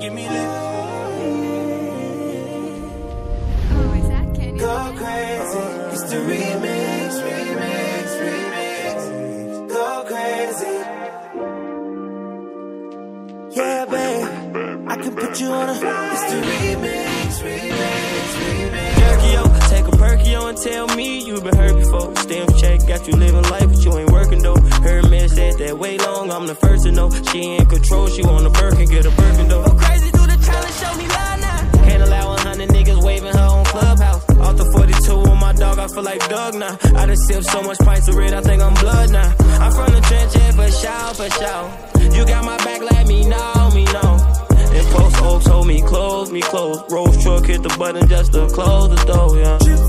Give me lip. Oh, is that Kenny? Go crazy. It's the remix, remix, remix. Go crazy. Yeah, babe. I can put you on a. It's the remix, remix, remix. Jerkio, take a perkio and tell me you've been hurt before. Stamp check, got you living life, but you ain't working though. Her man said that way long. I'm the first to know. She in control, she want a bird, can get a bird. Feel like Doug now. I done sipped so much pints of red, I think I'm blood now. I'm from the trench, yeah, for sure, for sure. You got my back, let me know, me know. Then post oaks hold me close, me close. Rose truck hit the button just to close the door, yeah.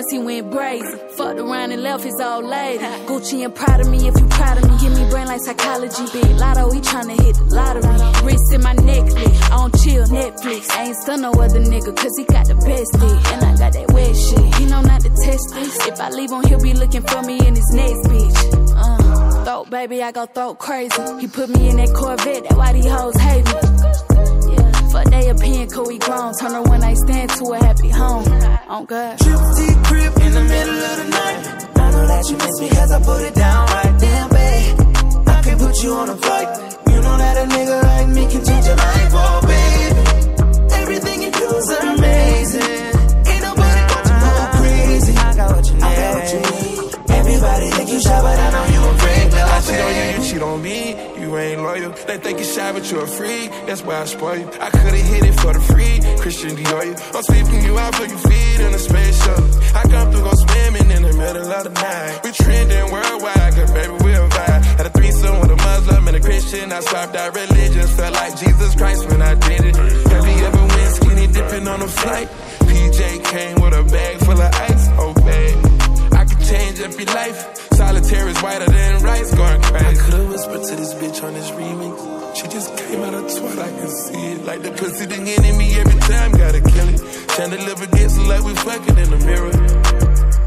Once, he went brazen. Fucked around and left his old lady. Gucci and proud of me if you proud of me. Give me brain like psychology. Big lotto, he tryna hit the lottery. Wrist in my necklace, on chill Netflix. I ain't still no other nigga, cause he got the best dick. And I got that wet shit. He know not to test this. If I leave him, he'll be looking for me in his next bitch. Uh, throat, baby, I go throat crazy. He put me in that Corvette, that why these hoes hate me. Fuck they opinion, cool, we grown. Turn her when I stand to a happy home. On God. Gypsy crib in the middle of the night. I know that you miss me cause I put it down right Damn, ain't loyal. They think you shy, but you're a freak. That's why I spoil you. I could've hit it for the free. Christian Dior, you. I'm sweeping you out, put your feet in a space. I come through, go swimming in the middle of the night. We trending worldwide, cause baby, we'll vibe. Had a threesome with a Muslim and a Christian. I swapped out religions. Felt like Jesus Christ when I did it. Have you ever went skinny dipping on a flight? Like the pussy the enemy every time, gotta kill it. Chandelier gets like we fucking in the mirror.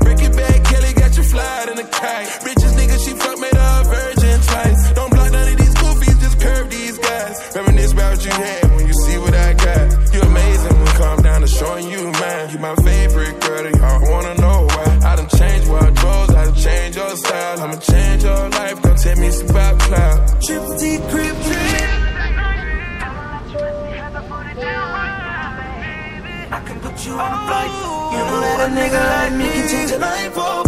Break it back, Kelly got you flying in a kite. Richest nigga, she fuck made her virgin twice. Don't block none of these goofies, just curve these guys. Reminisce about what you had when you see what I got. You amazing when calm down to showing you mine. You my favorite girl, y'all wanna know why. I done changed wardrobes, I done changed your style. I'ma change your life, don't tell me it's about cloud. Gypsy crib. I put you on a flight. You know that a nigga like me can change your life, oh